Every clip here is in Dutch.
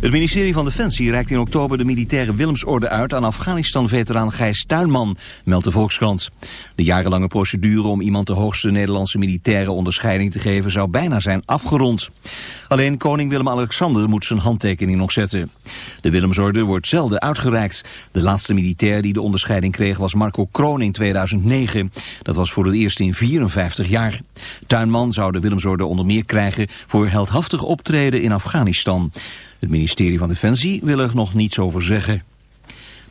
Het ministerie van Defensie reikt in oktober de militaire Willemsorde uit aan Afghanistan-veteraan Gijs Tuinman, meldt de Volkskrant. De jarenlange procedure om iemand de hoogste Nederlandse militaire onderscheiding te geven zou bijna zijn afgerond. Alleen koning Willem-Alexander moet zijn handtekening nog zetten. De Willemsorde wordt zelden uitgereikt. De laatste militair die de onderscheiding kreeg was Marco Kroon in 2009. Dat was voor het eerst in 54 jaar. Tuinman zou de Willemsorde onder meer krijgen voor heldhaftig optreden in Afghanistan. Het ministerie van Defensie wil er nog niets over zeggen.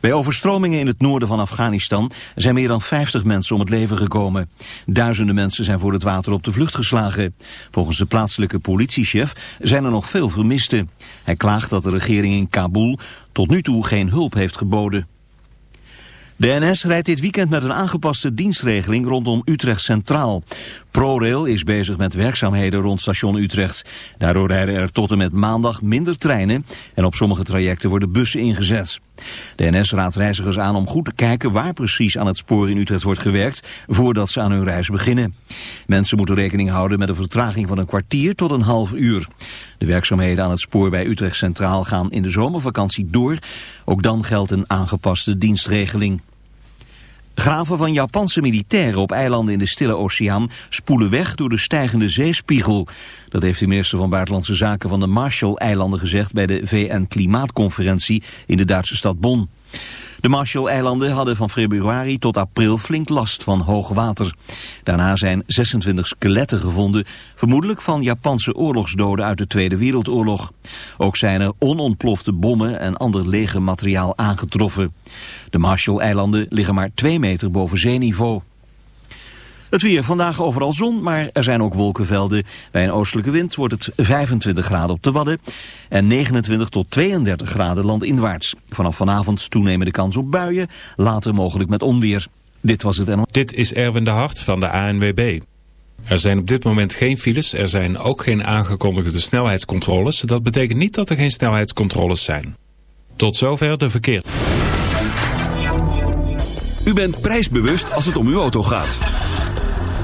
Bij overstromingen in het noorden van Afghanistan zijn meer dan 50 mensen om het leven gekomen. Duizenden mensen zijn voor het water op de vlucht geslagen. Volgens de plaatselijke politiechef zijn er nog veel vermisten. Hij klaagt dat de regering in Kabul tot nu toe geen hulp heeft geboden. De NS rijdt dit weekend met een aangepaste dienstregeling rondom Utrecht Centraal. ProRail is bezig met werkzaamheden rond station Utrecht. Daardoor rijden er tot en met maandag minder treinen en op sommige trajecten worden bussen ingezet. De NS raadt reizigers aan om goed te kijken waar precies aan het spoor in Utrecht wordt gewerkt voordat ze aan hun reis beginnen. Mensen moeten rekening houden met een vertraging van een kwartier tot een half uur. De werkzaamheden aan het spoor bij Utrecht Centraal gaan in de zomervakantie door. Ook dan geldt een aangepaste dienstregeling. Graven van Japanse militairen op eilanden in de Stille Oceaan spoelen weg door de stijgende zeespiegel. Dat heeft de minister van Buitenlandse Zaken van de Marshall-eilanden gezegd bij de VN-klimaatconferentie in de Duitse stad Bonn. De Marshall-eilanden hadden van februari tot april flink last van hoog water. Daarna zijn 26 skeletten gevonden, vermoedelijk van Japanse oorlogsdoden uit de Tweede Wereldoorlog. Ook zijn er onontplofte bommen en ander legermateriaal aangetroffen. De Marshall-eilanden liggen maar 2 meter boven zeeniveau. Het weer vandaag overal zon, maar er zijn ook wolkenvelden. Bij een oostelijke wind wordt het 25 graden op de Wadden en 29 tot 32 graden landinwaarts. Vanaf vanavond toenemende kans op buien, later mogelijk met onweer. Dit was het en... Dit is Erwin de Hart van de ANWB. Er zijn op dit moment geen files, er zijn ook geen aangekondigde snelheidscontroles. Dat betekent niet dat er geen snelheidscontroles zijn. Tot zover de verkeer. U bent prijsbewust als het om uw auto gaat.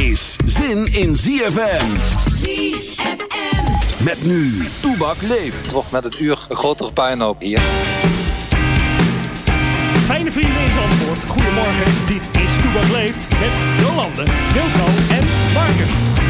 Is zin in ZFM. ZFM. Met nu, Toebak leeft. Het wordt met het uur een grotere puinhoop hier. Fijne vrienden in Zandvoort, goedemorgen. Dit is Toebak Leeft met Jolande, Wilco en Marcus.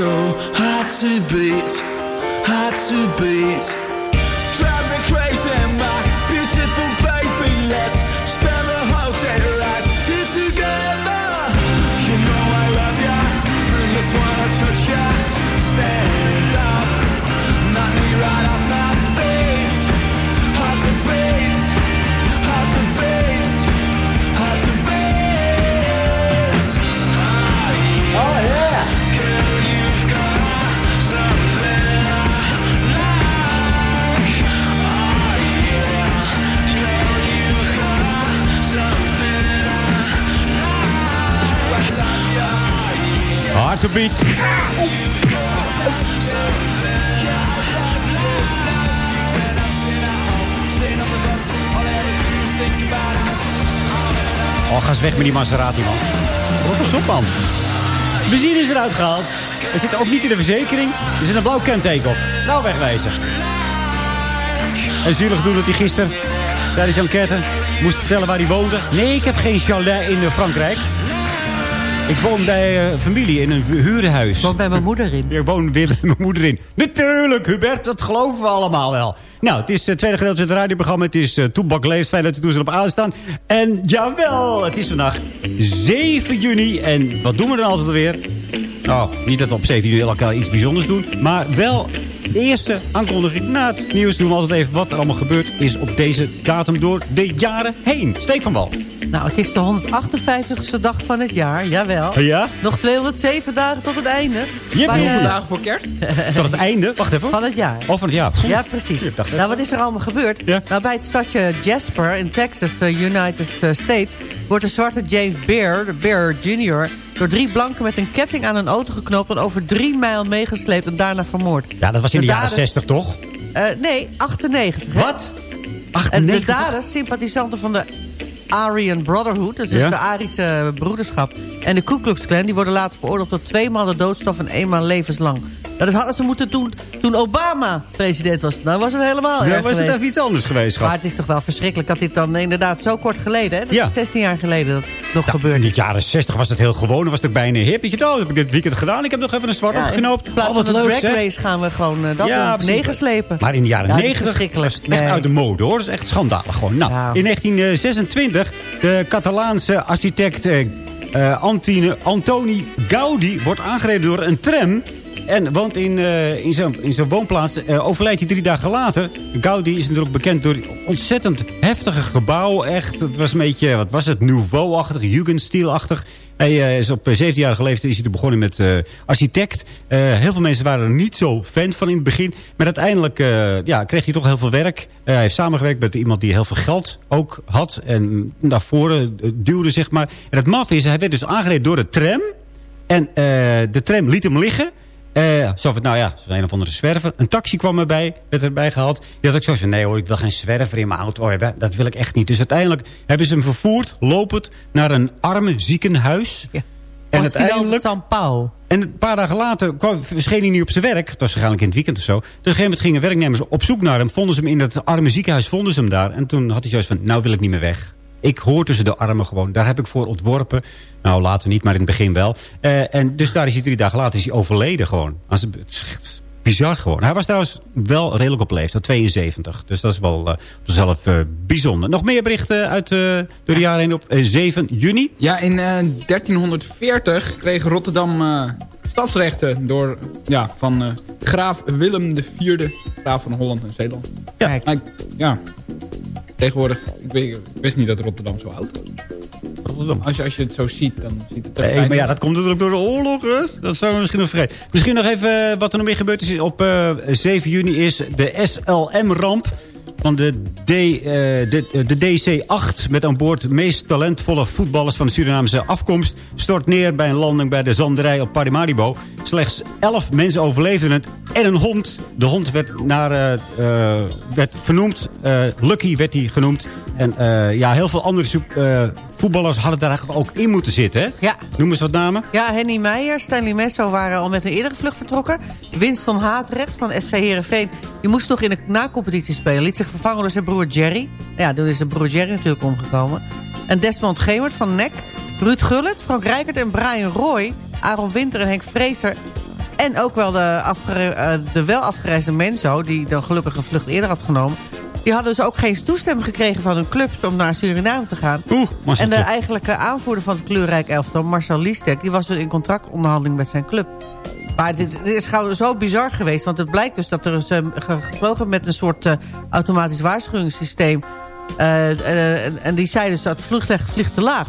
So hard to beat, hard to beat. Beat. Oh, ga eens weg met die Maserati, man. Rot eens op, man. Benzine is eruit gehaald. Er zit ook niet in de verzekering. Er zit een blauw kenteken op. Nou, wegwezen. En zielig doen dat hij gisteren tijdens de enquête moest vertellen waar hij woonde. Nee, ik heb geen chalet in eh, Frankrijk. Ik woon bij eh, familie in een huurhuis. Ik woon bij mijn moeder in. Ik woon weer bij mijn moeder in. Natuurlijk, Hubert, dat geloven we allemaal wel. Nou, het is het tweede gedeelte van het radioprogramma. Het is uh, Toebak Leeft. Fijn dat u toestel op aanstaan. En jawel, het is vandaag 7 juni. En wat doen we dan altijd alweer? Oh, niet dat we op 7 juni elkaar iets bijzonders doen. Maar wel de eerste aankondiging na het nieuws. Doen we altijd even wat er allemaal gebeurd is op deze datum door de jaren heen. Steek van wal. Nou, het is de 158ste dag van het jaar, jawel. Ja? Nog 207 dagen tot het einde. Je hebt hoeveel eh, dagen voor kerst? Tot het einde? Wacht even. Van het jaar. Of van het jaar. Ja, precies. Nou, wat is er allemaal gebeurd? Nou, bij het stadje Jasper in Texas, de United eh, States... wordt de zwarte James Bear, de Bear Jr... door drie blanken met een ketting aan een auto geknoopt... en over drie mijl meegesleept en daarna vermoord. Ja, dat was in de, jaren daden- 60 toch? Eh, nee, 98. hè? Wat? En 98? de daders, sympathisanten van de Aryan Brotherhood... dus, dus Ja? de Arische broederschap... en de Ku Klux Klan... die worden later veroordeeld tot twee maal de doodstraf... en eenmaal levenslang. Nou, dat hadden ze moeten doen toen Obama president was. Dan was het helemaal Ja, was het even iets anders geweest, schat? Maar het is toch wel verschrikkelijk dat dit dan inderdaad zo kort geleden... Hè? Dat Ja. is 16 jaar geleden dat het nog Ja, gebeurd in is. de jaren 60 was het heel gewoon. Dan was het bijna hip. Je, nou, heb ik dit weekend gedaan. Ik heb nog even een zwart Ja, opgeknoopt. in plaats Oh, van wat leuk, drag zeg. race gaan we gewoon uh, dat Ja. Maar in de jaren Ja, dat is 90 verschrikkelijk. was het echt Nee. uit de mode, hoor. Dat is echt schandalig gewoon. Nou, in 1926, de Catalaanse architect eh, eh, Antine, Antoni Gaudi wordt aangereden door een tram... En woont in, eh, in zijn in zijn woonplaats. eh, overlijdt hij drie dagen later. Gaudi is natuurlijk bekend door ontzettend heftige gebouwen. Echt, het was een beetje, wat was het, Nouveau-achtig, Jugendstil-achtig. Hij eh, is op 17-jarige leeftijd is hij begonnen met architect. Heel veel mensen waren er niet zo fan van in het begin. Maar uiteindelijk ja, kreeg hij toch heel veel werk. Hij heeft samengewerkt met iemand die heel veel geld ook had. En naar voren duwde, zeg maar. En het maf is, hij werd dus aangereden door de tram. En de tram liet hem liggen. Eh, zo van, nou ja, zo'n een of andere zwerver. Een taxi kwam erbij, werd erbij gehaald. Die had ook zo van, nee hoor, ik wil geen zwerver in mijn auto hebben. Dat wil ik echt niet. Dus uiteindelijk hebben ze hem vervoerd, lopend, naar een arme ziekenhuis. Ja. En uiteindelijk... San Paulo. En een paar dagen later kwam, verscheen hij niet op zijn werk. Het was waarschijnlijk in het weekend of zo. Toen op een gegeven moment gingen werknemers op zoek naar hem. Vonden ze hem in dat arme ziekenhuis, vonden ze hem daar. En toen had hij zoiets van, nou wil ik niet meer weg. Ik hoor tussen de armen gewoon. Daar heb ik voor ontworpen. Nou, later niet, maar in het begin wel. Eh, en dus daar is hij drie dagen later is hij overleden gewoon. Als het, is echt bizar gewoon. Hij was trouwens wel redelijk op leeftijd, 72. Dus dat is wel eh, zichzelf eh, bijzonder. Nog meer berichten uit eh, door de jaren heen op eh, 7 juni. Ja, in eh, 1340 kreeg Rotterdam stadsrechten door, ja, van graaf Willem IV, graaf van Holland en Zeeland. Ja. Ik- ja. Tegenwoordig, ik, weet- ik wist niet dat Rotterdam zo oud was. Als je, als je het zo ziet, dan ziet het er Nee, maar ja, dat komt natuurlijk door de oorlog. Hè? Dat zouden we misschien nog vergeten. Misschien nog even eh, wat er nog meer gebeurd is. Op eh, 7 juni is de SLM-ramp van de, eh, de, de DC-8... met aan boord meest talentvolle voetballers van de Surinamese afkomst... stort neer bij een landing bij de zanderij op Paramaribo. Slechts 11 mensen overleefden het en een hond. De hond werd, naar, eh, eh, werd vernoemd. eh, Lucky werd hij genoemd. En eh, ja, heel veel andere eh, voetballers hadden daar eigenlijk ook in moeten zitten. Hè? Ja. Noem eens wat namen. Ja, Henny Meijer, Stanley Messo waren al met een eerdere vlucht vertrokken. Winston Haatrecht van SC Heerenveen... die moest nog in de na-competitie spelen. Liet zich vervangen door zijn broer Jerry. Ja, toen is zijn broer Jerry natuurlijk omgekomen. En Desmond Gemert van NEC. Ruud Gullit, Frank Rijkert en Brian Roy. Aaron Winter en Henk Vrezer. En ook wel de, eh, de wel afgereisde Menzo... die dan gelukkig een vlucht eerder had genomen... Die hadden dus ook geen toestemming gekregen van hun clubs om naar Suriname te gaan. Marcel en de eigenlijke aanvoerder van het kleurrijk elftal, Marcel Liestek... die was dus in contractonderhandeling met zijn club. Maar dit, dit is gewoon zo bizar geweest. Want het blijkt dus dat er is eh, ge- gevlogen met een soort eh, automatisch waarschuwingssysteem. Eh, eh, en- en die zei dus dat het vliegtuig vliegt te laag.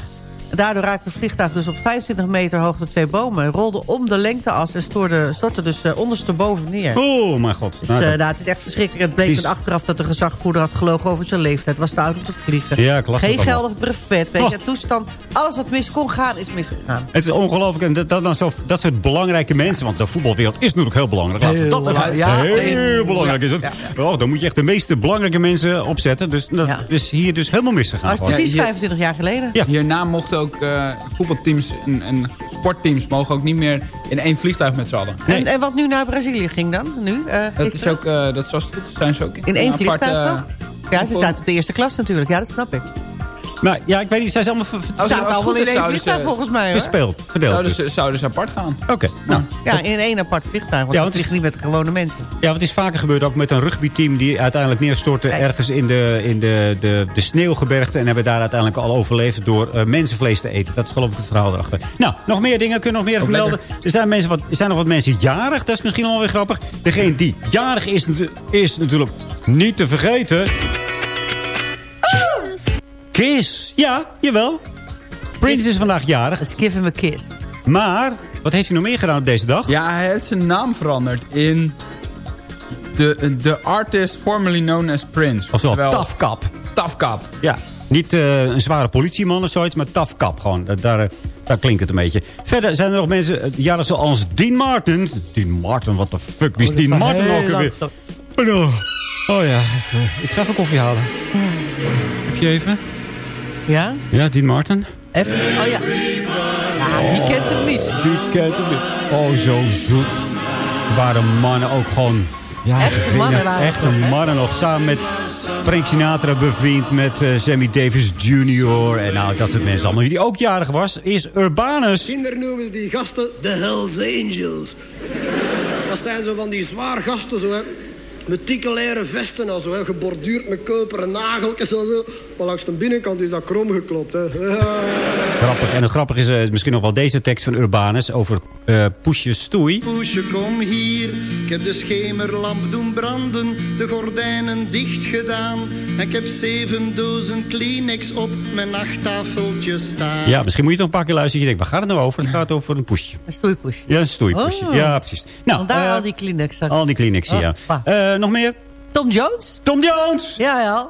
Daardoor raakte het vliegtuig dus op 25 meter hoogte twee bomen. En rolde om de lengteas en stoorde, stortte dus uh, ondersteboven neer. Oh, mijn god. Dus Nou, eh, dat- nou, het is echt verschrikkelijk. Het bleek is- achteraf dat de gezagvoerder had gelogen over zijn leeftijd. Was te oud om te vliegen. Ja, ik las Geen geldig brevet. Weet Oh. je, toestand. Alles wat mis kon gaan, is misgegaan. Het is ongelooflijk. En dat, dat, dan zo, dat soort belangrijke mensen. Want de voetbalwereld is natuurlijk heel belangrijk. Heel dat even- belangrijk. Ja, heel heel- belangrijk is het. Oh, dan moet je echt de meeste belangrijke mensen opzetten. Dus dat is hier dus helemaal misgegaan. Dat is precies hier- 25 jaar geleden. Ja. Hierna mochten ook eh, voetbalteams en, en sportteams mogen ook niet meer in één vliegtuig met z'n allen. En, en wat nu naar Brazilië ging dan? Nu, eh, Dat is ook, eh, dat zoals het goed zijn ze ook In één apart, vliegtuig? Ja, ze zaten op de eerste klas natuurlijk. Ja, dat snap ik. Maar ja, ik weet niet. Zijn ze allemaal het zaten goed in één vliegtuig volgens mij, hoor. verspeeld? Verdeeld Zouden dus. ze, zouden ze apart gaan. Oké. nou. Ja, in één apart vliegtuig. Want Ja, ze want- vliegen niet met gewone mensen. Ja, want het is vaker gebeurd ook met een rugbyteam... die uiteindelijk neerstortte Kijk. ergens in de, in de, de, de sneeuwgebergte... en hebben daar uiteindelijk al overleefd door eh, mensenvlees te eten. Dat is geloof ik het verhaal erachter. Nou, nog meer dingen kunnen we nog meer Ook vermelden. Er zijn, mensen wat, er zijn nog wat mensen jarig. Dat is misschien wel weer grappig. Degene die jarig is, is natuurlijk niet te vergeten... Kiss. Ja, jawel. Prince is vandaag jarig. Let's give him a kiss. Maar, wat heeft hij nog meer gedaan op deze dag? Ja, hij heeft zijn naam veranderd in de, de artist formerly known as Prince. Oftewel, Cap. Tough Cap. Ja, niet eh, een zware politieman of zoiets, maar tough kap gewoon. Dat, daar, eh, daar klinkt het een beetje. Verder zijn er nog mensen, eh, jarig zoals Dean Martin. Dean Martin, what the fuck, wie is Oh, Dean Martin ook lang weer? toch? Oh, no. Oh ja, even, ik ga even koffie halen. Heb je even? Ja? Ja, Dean Martin. Even, oh ja. Ja, wie kent hem niet? Wie kent hem niet? Oh, zo zoet. Waren mannen ook gewoon... Ja, Echte mannen waren Echte mannen nog. Samen met Frank Sinatra bevriend. Met eh, Sammy Davis Jr. En nou, dat soort mensen allemaal. Wie die ook jarig was, is Urbanus. Kinderen noemen ze die gasten de Hells Angels. Dat zijn zo van die zwaar gasten, zo, hè. Met dikke vesten en zo, hè. geborduurd met koperen nageltjes en zo. Maar langs de binnenkant is dat krom geklopt. Hè. Ja. Grappig. En het grappig is eh, misschien nog wel deze tekst van Urbanus over eh Poesje Stoei. Poesje, kom hier. Ik heb de schemerlamp doen branden, de gordijnen dicht gedaan. En ik heb zeven dozen Kleenex op mijn nachttafeltje staan. Ja, misschien moet je het nog een paar keer luisteren. Je denkt, waar gaat het nou over? Het gaat over een poesje. Een stoeipoesje. Ja, een stoeipoesje. Oh. Ja, precies. Nou, Vandaar eh, al die Kleenex. al die Kleenex, ja. Eh, nog meer? Tom Jones? Tom Jones! Ja, ja.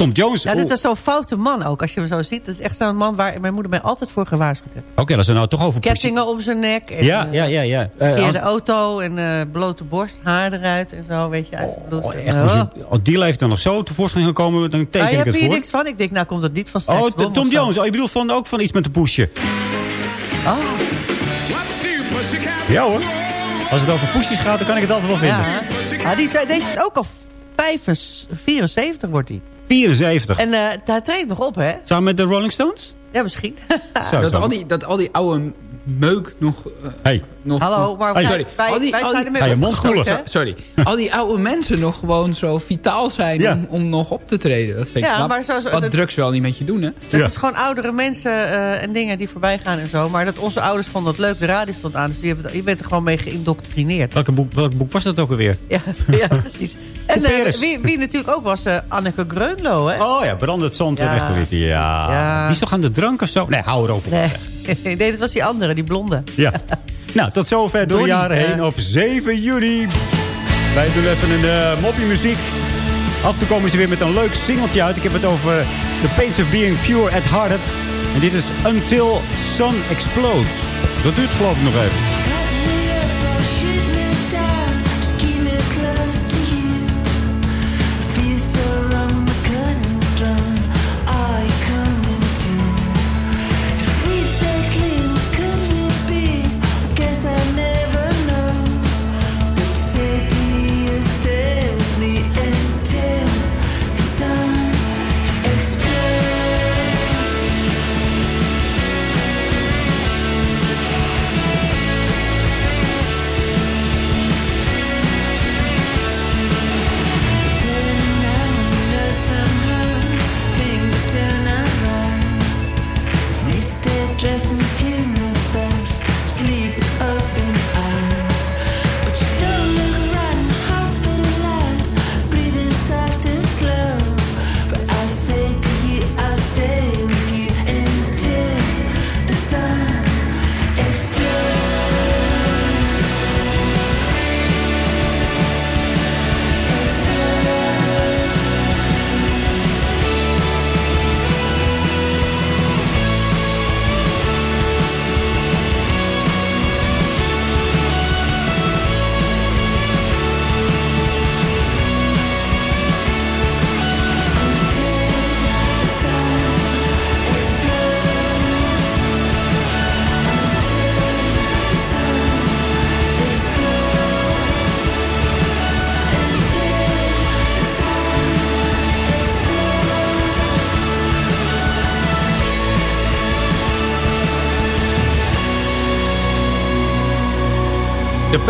Oh, Tom Jones. Ja, dit is zo'n foute man ook, als je hem zo ziet. Dat is echt zo'n man waar mijn moeder mij altijd voor gewaarschuwd heeft. Oké, als we nou toch over. Kettingen om zijn nek. En, Ja, eh, ja, ja. ja. Eh, Verkeerde als- auto en eh, blote borst, haar eruit en zo, weet je. Blouse. Oh, echt, als je op die leeftijd dan nog zo tevoorschijn gekomen, dan teken Ah, je ik het hier voor. niks van. Ik denk, nou komt het niet van Oh, seksbom t- Tom. Jones. Oh, je bedoelt van, ook van iets met een poesje. Oh. Ja hoor. Als het over poesjes gaat, dan kan ik het altijd wel vinden. Ja. Ah, die, zei- deze is ook al 75, 74 wordt hij. 74. En eh, hij treedt nog op, hè? Samen met de Rolling Stones? Ja, misschien. Zo, dat, zo. al die, dat al die oude meuk nog... eh, Hey. nog Hallo, maar Hey. wij- sorry. wij- die, zijn ermee opgegroeid, hè? Sorry. al die oude mensen nog gewoon zo vitaal zijn Ja. om, om nog op te treden. Dat vind ik Ja, maar zoals- Wat dat- drugs wel niet met je doen, hè? Dat is gewoon oudere mensen eh, en dingen die voorbij gaan en zo. Maar dat onze ouders vonden het leuk. De radio stond aan. Dus die hebben, je bent er gewoon mee geïndoctrineerd. Welke boek, welk boek was dat ook alweer? Ja, ja precies. En eh, wie, wie natuurlijk ook was, eh, Anneke Greunlo, hè? Oh ja, brandend zand Ja. weggelegd. Ja. Ja. Die is toch aan de drank of zo? Nee, hou erover. Nee. nee, dat was die andere, die blonde. Ja. nou, tot zover door de jaren eh. heen op 7 juni. Wij doen even een uh, moppie muziek. Af en toe komen ze weer met een leuk singeltje uit. Ik heb het over The Pains of Being Pure at Hearted. En dit is Until Sun Explodes. Dat duurt geloof ik nog even.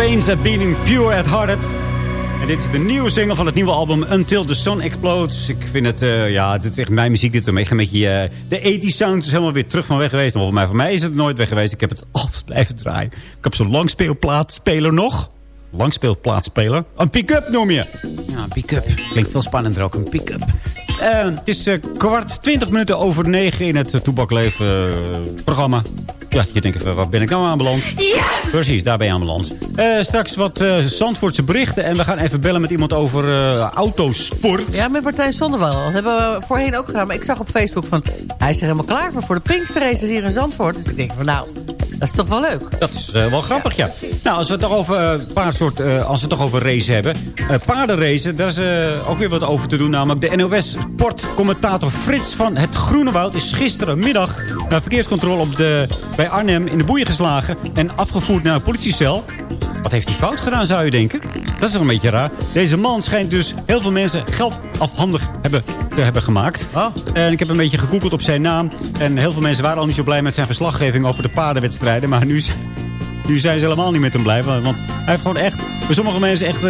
Pains of Being Pure at Hearted. En dit is de nieuwe single van het nieuwe album Until the Sun Explodes. Ik vind het, eh, ja, het is echt mijn muziek. Dit een beetje, eh, de 80 sound is helemaal weer terug van weg geweest. Maar voor mij, is het nooit weg geweest. Ik heb het altijd blijven draaien. Ik heb zo'n langspeelplaatspeler nog. Langspeelplaatspeler. Een pick-up noem je. Ja, een pick-up. Klinkt veel spannender ook, een pick-up. Eh, het is eh, kwart, twintig minuten over negen in het uh, Toebakleven eh, programma. Ja, je denkt even, waar ben ik nou aanbeland? Precies, daar ben je aanbeland. Eh straks wat eh Zandvoortse berichten. En we gaan even bellen met iemand over eh, autosport. Ja, met Martijn Zonnewel. Dat hebben we voorheen ook gedaan. Maar ik zag op Facebook van... Hij is er helemaal klaar voor, voor de Pinksterraces hier in Zandvoort. Dus ik denk van nou... Dat is toch wel leuk? Dat is eh, wel grappig, ja. Nou, als we het toch over een paar soort, eh, als we het toch over race hebben. Uh, paardenracen, daar is ook weer wat over te doen. Namelijk de NOS sportcommentator Frits van het Groene Woud is gisterenmiddag naar verkeerscontrole op de, bij Arnhem in de boeien geslagen en afgevoerd naar een politiecel. Wat heeft hij fout gedaan, zou je denken? Dat is toch een beetje raar. Deze man schijnt dus heel veel mensen geld afhandig hebben, te hebben gemaakt. En ik heb een beetje gegoogeld op zijn naam. En heel veel mensen waren al niet zo blij met zijn verslaggeving over de Maar nu, zijn ze helemaal niet met hem blij. Want hij heeft gewoon echt, voor sommige mensen echt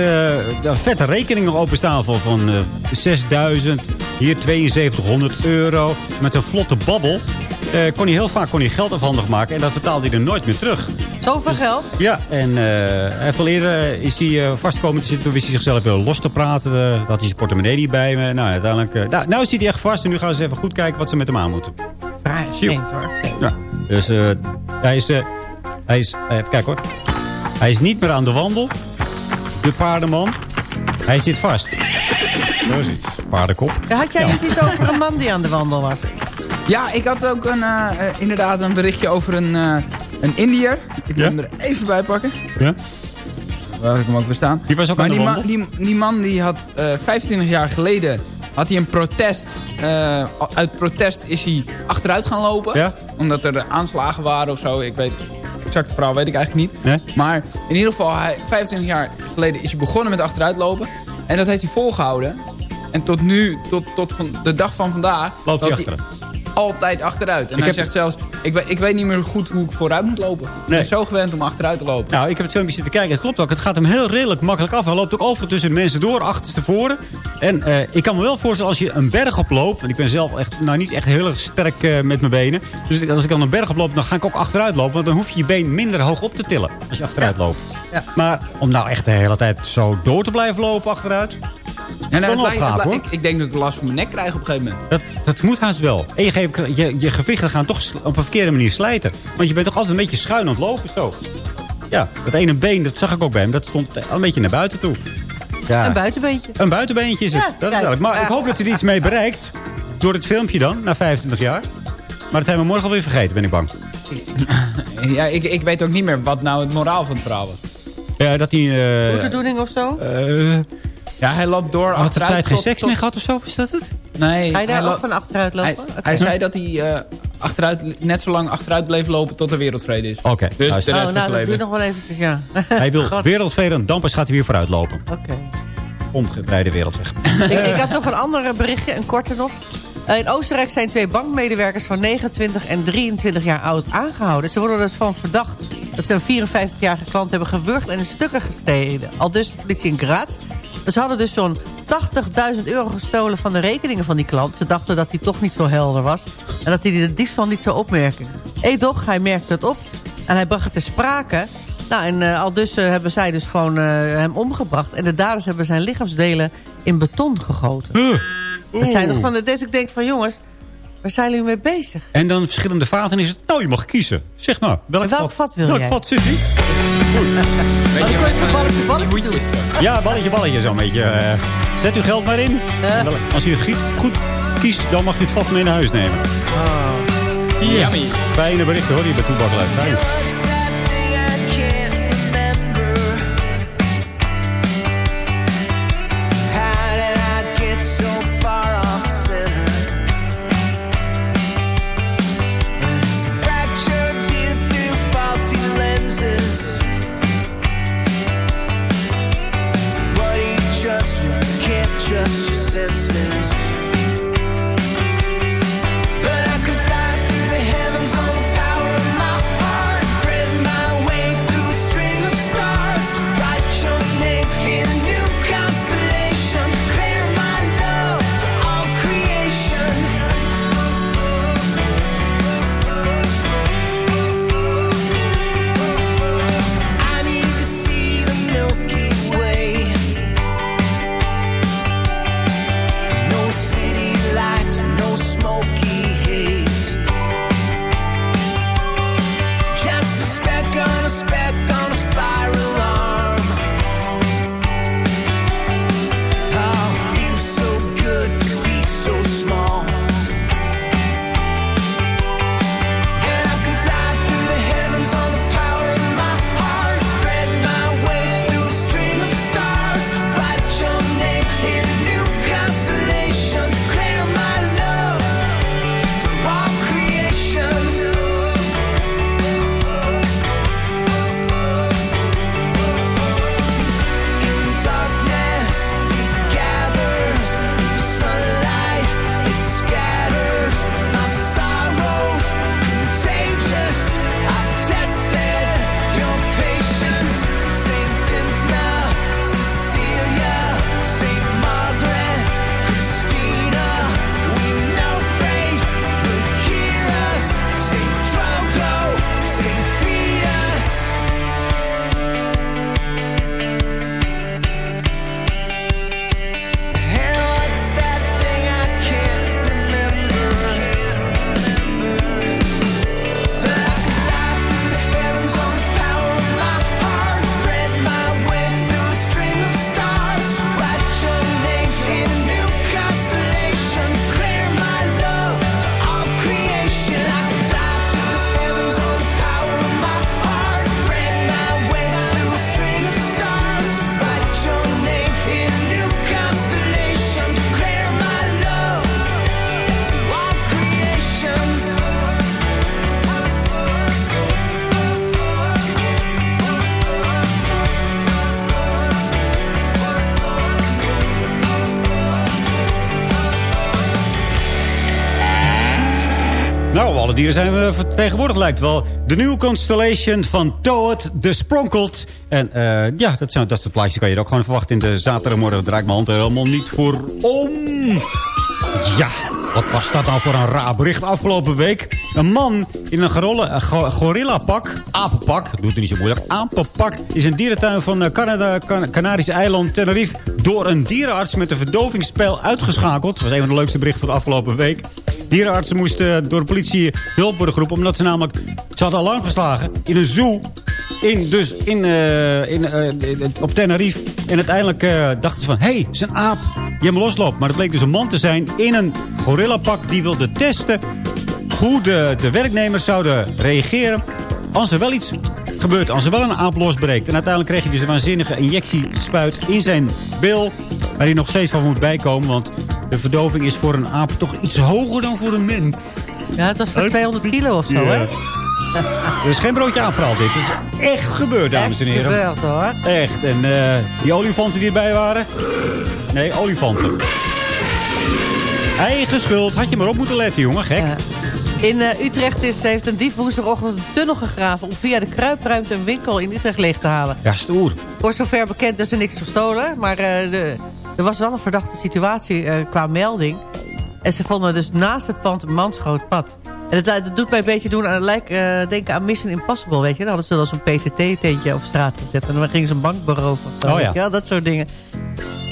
ja, vette rekeningen openstaan. Van, van eh, 6000, hier 7200 euro. Met een vlotte babbel. eh, kon hij heel vaak kon hij geld afhandig maken. En dat betaalde hij er nooit meer terug. Zoveel geld? Ja, en hij heeft al eerder is hij uh, vastkomen te zitten. Toen wist hij zichzelf weer los te praten. Uh, had hij zijn portemonnee niet bij me. Nou, uiteindelijk... Uh, nou, nou zit hij echt vast. En nu gaan ze even goed kijken wat ze met hem aan moeten. Ja, hoor. Ja, dus uh, hij is... hij is kijk hoor. Hij is niet meer aan de wandel. De paardenman. Hij zit vast. Paardenkop. Ja, had jij ja. niet iets over een man die aan de wandel was? Ja, ik had ook een, uh, inderdaad een berichtje over een, uh, een Indiër. Ik wil ja? hem er even bij pakken. Ja? Waar ik hem ook bestaan. Die was ook maar aan de die, wandel? man, die, die man die had uh, 25 jaar geleden had hij een protest. Uh, uit protest is hij achteruit gaan lopen. Ja? Omdat er aanslagen waren of zo. Ik weet exact het verhaal weet ik eigenlijk niet. Nee? Maar in ieder geval, hij, 25 jaar geleden is hij begonnen met achteruitlopen. En dat heeft hij volgehouden. En tot nu, tot, tot van de dag van vandaag... Loopt hij achteruit? altijd achteruit. En ik hij heb... zegt zelfs, ik weet, ik weet niet meer goed hoe ik vooruit moet lopen. Nee. Ik ben zo gewend om achteruit te lopen. Nou, ik heb het filmpje zitten kijken. Het klopt ook. Het gaat hem heel redelijk makkelijk af. Hij loopt ook overal tussen de mensen door, achterstevoren. En uh, ik kan me wel voorstellen, als je een berg oploopt... want ik ben zelf echt, nou, niet echt heel erg sterk uh, met mijn benen. Dus als ik dan een berg oploop, dan ga ik ook achteruit lopen. Want dan hoef je je been minder hoog op te tillen als je achteruit ja. loopt. Ja. Maar om nou echt de hele tijd zo door te blijven lopen achteruit... Ja, nou, het lijkt, het lijkt, ik, ik, denk dat ik last van mijn nek krijg op een gegeven moment. Dat, dat moet haast wel. En je, geeft, je, je gewichten gaan toch op een verkeerde manier slijten. Want je bent toch altijd een beetje schuin aan het lopen zo. Ja, dat ene been, dat zag ik ook bij hem. Dat stond een beetje naar buiten toe. Ja. Een buitenbeentje. Een buitenbeentje is het. Ja, dat is duidelijk. Maar ik hoop dat hij er iets mee bereikt. Door het filmpje dan, na 25 jaar. Maar dat zijn we morgen alweer vergeten, ben ik bang. Ja, ik, ik weet ook niet meer wat nou het moraal van het verhaal was. Ja, dat hij... Uh, Boetedoening of zo? Uh, ja, hij loopt door Had achteruit. Had hij tijd geen seks meer gehad of zo? Is dat het? Nee. Ga je daar ook van achteruit lopen? Hij, okay. hij zei dat hij uh, achteruit, net zo lang achteruit bleef lopen tot er wereldvrede is. Oké. Okay. Dus de rest oh, nou, dat duurt nog wel eventjes, ja. Hij wil wereldvrede en dan pas gaat hij weer vooruit lopen. Oké. Okay. Omgebreide wereldweg. ik, ik had nog een ander berichtje, een korte nog. Uh, in Oostenrijk zijn twee bankmedewerkers van 29 en 23 jaar oud aangehouden. Ze worden dus van verdacht dat ze een 54-jarige klant hebben gewurgd en in stukken gesteden. Al dus de politie in Graz. Ze hadden dus zo'n 80.000 euro gestolen van de rekeningen van die klant. Ze dachten dat hij toch niet zo helder was. En dat hij de diefstal niet zou opmerken. Edoch, hij merkte het op. En hij bracht het te sprake. Nou, en uh, al dus uh, hebben zij dus gewoon uh, hem omgebracht. En de daders hebben zijn lichaamsdelen in beton gegoten. Dat zijn toch van de dat ik denk van jongens... Waar zijn jullie mee bezig? En dan verschillende vaten is het... Nou, je mag kiezen. Zeg maar. Welk, welk vat, vat wil welk jij? vat zit die? Maar dan kon je zo'n balletje balletje doen. Ja, balletje balletje zo'n beetje. Uh, zet uw geld maar in. Uh. Als u goed kiest, dan mag u het vat mee naar huis nemen. Oh. Ja. Fijne berichten hoor, hier bij Toebak Fijn. since dieren zijn we vertegenwoordigd, lijkt wel. De nieuwe Constellation van Toad the Spronkled. En eh, ja, dat, zijn, dat soort plaatjes kan je ook gewoon verwachten in de zaterdagmorgen. Draai ik mijn hand er helemaal niet voor om. Ja, wat was dat nou voor een raar bericht afgelopen week? Een man in een eh, go- gorillapak, apenpak, doet het niet zo moeilijk, apenpak, is in dierentuin van eh, Canada, Can Canarische eiland Tenerife door een dierenarts met een verdovingspijl uitgeschakeld. Dat was een van de leukste berichten van de afgelopen week. Dierenartsen moesten door de politie hulp worden geroepen, omdat ze namelijk, ze hadden alarm geslagen in een zoo in, dus in, eh, in, eh, in- op Tenerife. En uiteindelijk eh, dachten ze van... hé, hey, is een aap die hem losloopt. Maar het bleek dus een man te zijn in een gorillapak... die wilde testen hoe de, de werknemers zouden reageren... als er wel iets gebeurt. Als er wel een aap losbreekt. En uiteindelijk kreeg hij dus een waanzinnige injectiespuit in zijn bil... waar hij nog steeds van moet bijkomen. Want de verdoving is voor een aap toch iets hoger dan voor een mens. Ja, het was voor 200 kilo of zo, Ja. hè? Dus geen broodje aanverhaal dit. Het is echt gebeurd, dames en Echt heren. gebeurd, hoor. Echt. En eh, die olifanten die erbij waren? Nee, olifanten. Eigen schuld. Had je maar op moeten letten, jongen. Gek. In eh, Utrecht is, heeft een dief woensdagochtend een tunnel gegraven... om via de kruipruimte een winkel in Utrecht leeg te halen. Ja, stoer. Voor zover bekend is er niks gestolen. Maar eh, de, er was wel een verdachte situatie eh, qua melding. En ze vonden dus naast het pand een mansgroot pad. En dat doet mij een beetje doen aan, lijkt, denken aan Mission Impossible, weet je. Dan hadden ze dan zo'n PTT-tentje op straat gezet. En dan gingen ze een bank beroven. of zo, Oh, ja. dat soort dingen.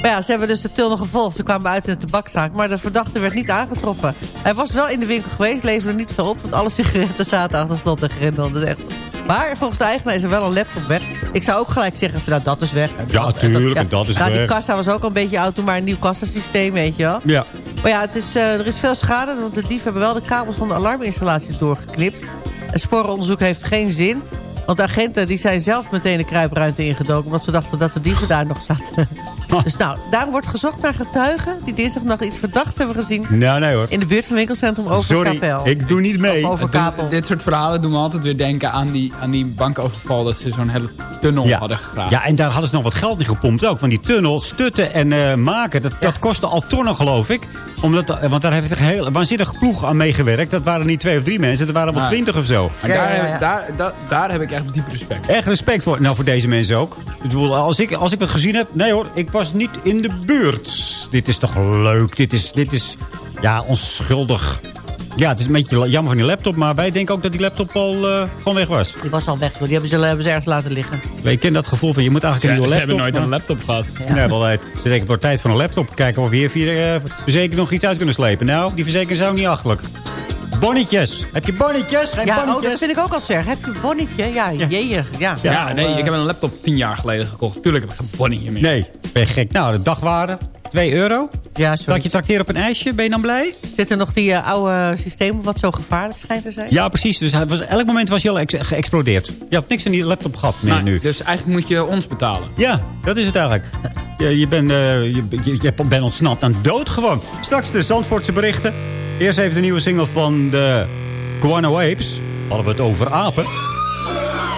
Maar ja, ze hebben dus de tunnel gevolgd. Ze kwamen uit in de tabakzaak. Maar de verdachte werd niet aangetroffen. Hij was wel in de winkel geweest, leverde niet veel op. Want alle sigaretten zaten achter slot en grendel. Dat echt... Maar volgens de eigenaar is er wel een laptop weg. Ik zou ook gelijk zeggen, nou, dat is weg. Ja, dat- tuurlijk, ja. en dat is nou, Die weg. kassa was ook al een beetje oud toen, maar een nieuw kassasysteem, weet je wel. Ja. Maar ja, het is, eh, er is veel schade, want de dieven hebben wel de kabels van de alarminstallaties doorgeknipt. En sporenonderzoek heeft geen zin. Want de agenten die zijn zelf meteen de kruipruimte ingedoken... omdat ze dachten dat de dieven daar nog zaten. dus nou, daar wordt gezocht naar getuigen... die dinsdag nog iets verdachts hebben gezien... Nou, nee hoor. in de buurt van winkelcentrum over Sorry, Kapel. ik doe niet mee. Dit soort verhalen doen me altijd weer denken aan die, aan die bankoverval... dat ze zo'n hele tunnel Ja. hadden gegraven. ja, en daar hadden ze nog wat geld in gepompt ook. Want die tunnel stutten en eh, maken, dat, dat kostte al tonnen geloof ik. Omdat, want daar heeft een heel waanzinnig ploeg aan meegewerkt. Dat waren niet twee of drie mensen, dat waren wel Nee. twintig of zo. Maar daar, heb- Daar, daar, daar heb ik echt diep respect voor. Echt respect voor. Nou, voor deze mensen ook. Ik bedoel, als ik, als ik wat gezien heb... Nee hoor, ik was niet in de buurt. Dit is toch leuk. Dit is, dit is ja, onschuldig. Ja, het is een beetje jammer van die laptop. Maar wij denken ook dat die laptop al eh, gewoon weg was. Die was al weg, die hebben ze, hebben ze ergens laten liggen. Je kent dat gevoel van, je moet eigenlijk Ze, een ze nieuwe laptop... hebben nooit een laptop gehad. Nee, wel uit. Ik denk, het wordt tijd voor een laptop. Kijken of we hier via de uh, verzekering nog iets uit kunnen slepen. Nou, die verzekering zijn ook niet achterlijk. Bonnetjes. Heb je bonnetjes? Geen Ja, oh, bonnetjes? dat vind ik ook altijd zeggen. Heb je een bonnetje? Ja, jee. Ja. Ja, Nou, nee, eh, ik heb een laptop tien jaar geleden gekocht. Tuurlijk heb ik geen bonnetje meer. Nee, ben je gek. Nou, de dagwaarde, 2 euro. Ja, Zal ik je trakteren op een ijsje? Ben je dan blij? Zit er nog die eh, oude systeem wat zo gevaarlijk schijnt te zijn? Ja, precies. Dus hij was, elk moment was hij al ex- geëxplodeerd. Je had niks aan die laptop gehad meer Nou, nu. Dus eigenlijk moet je ons betalen. Ja, dat is het eigenlijk. Je, je, bent, eh, je, je, je bent ontsnapt aan dood gewoon. Straks de Zandvoortse berichten. Eerst even de nieuwe single van de Guano Apes. Hadden we het over apen.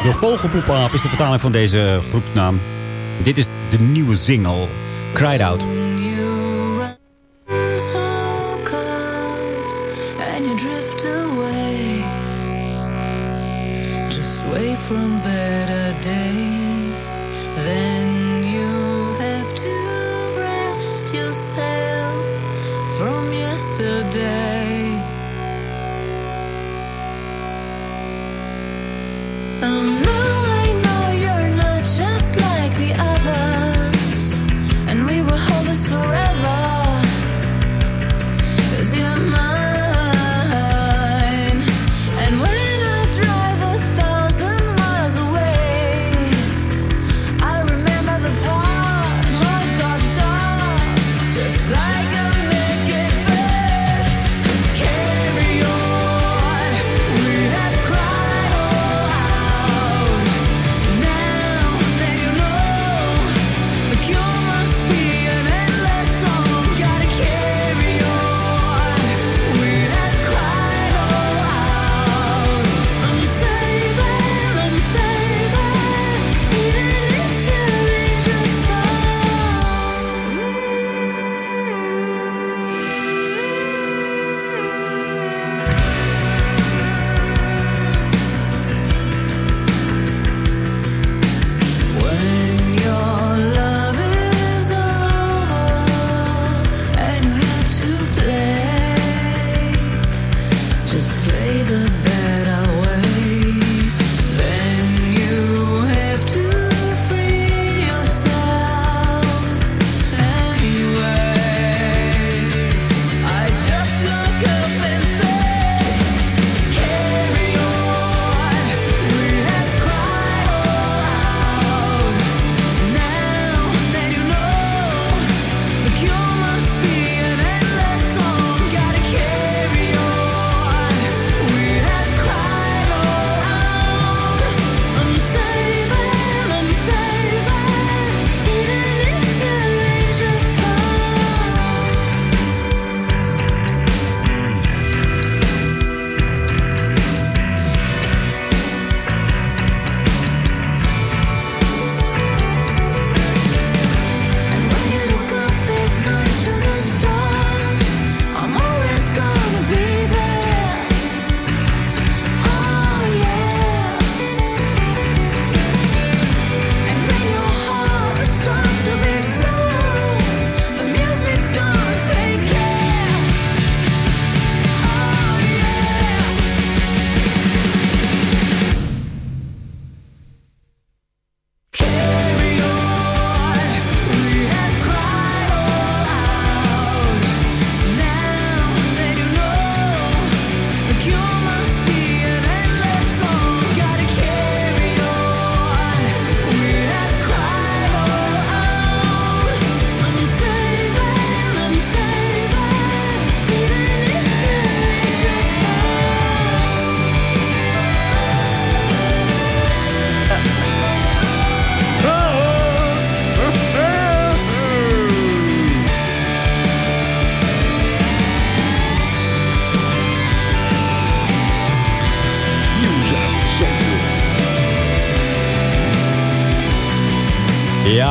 De vogelpoepaap is de vertaling van deze groepsnaam. Dit is de nieuwe single. Cried Out.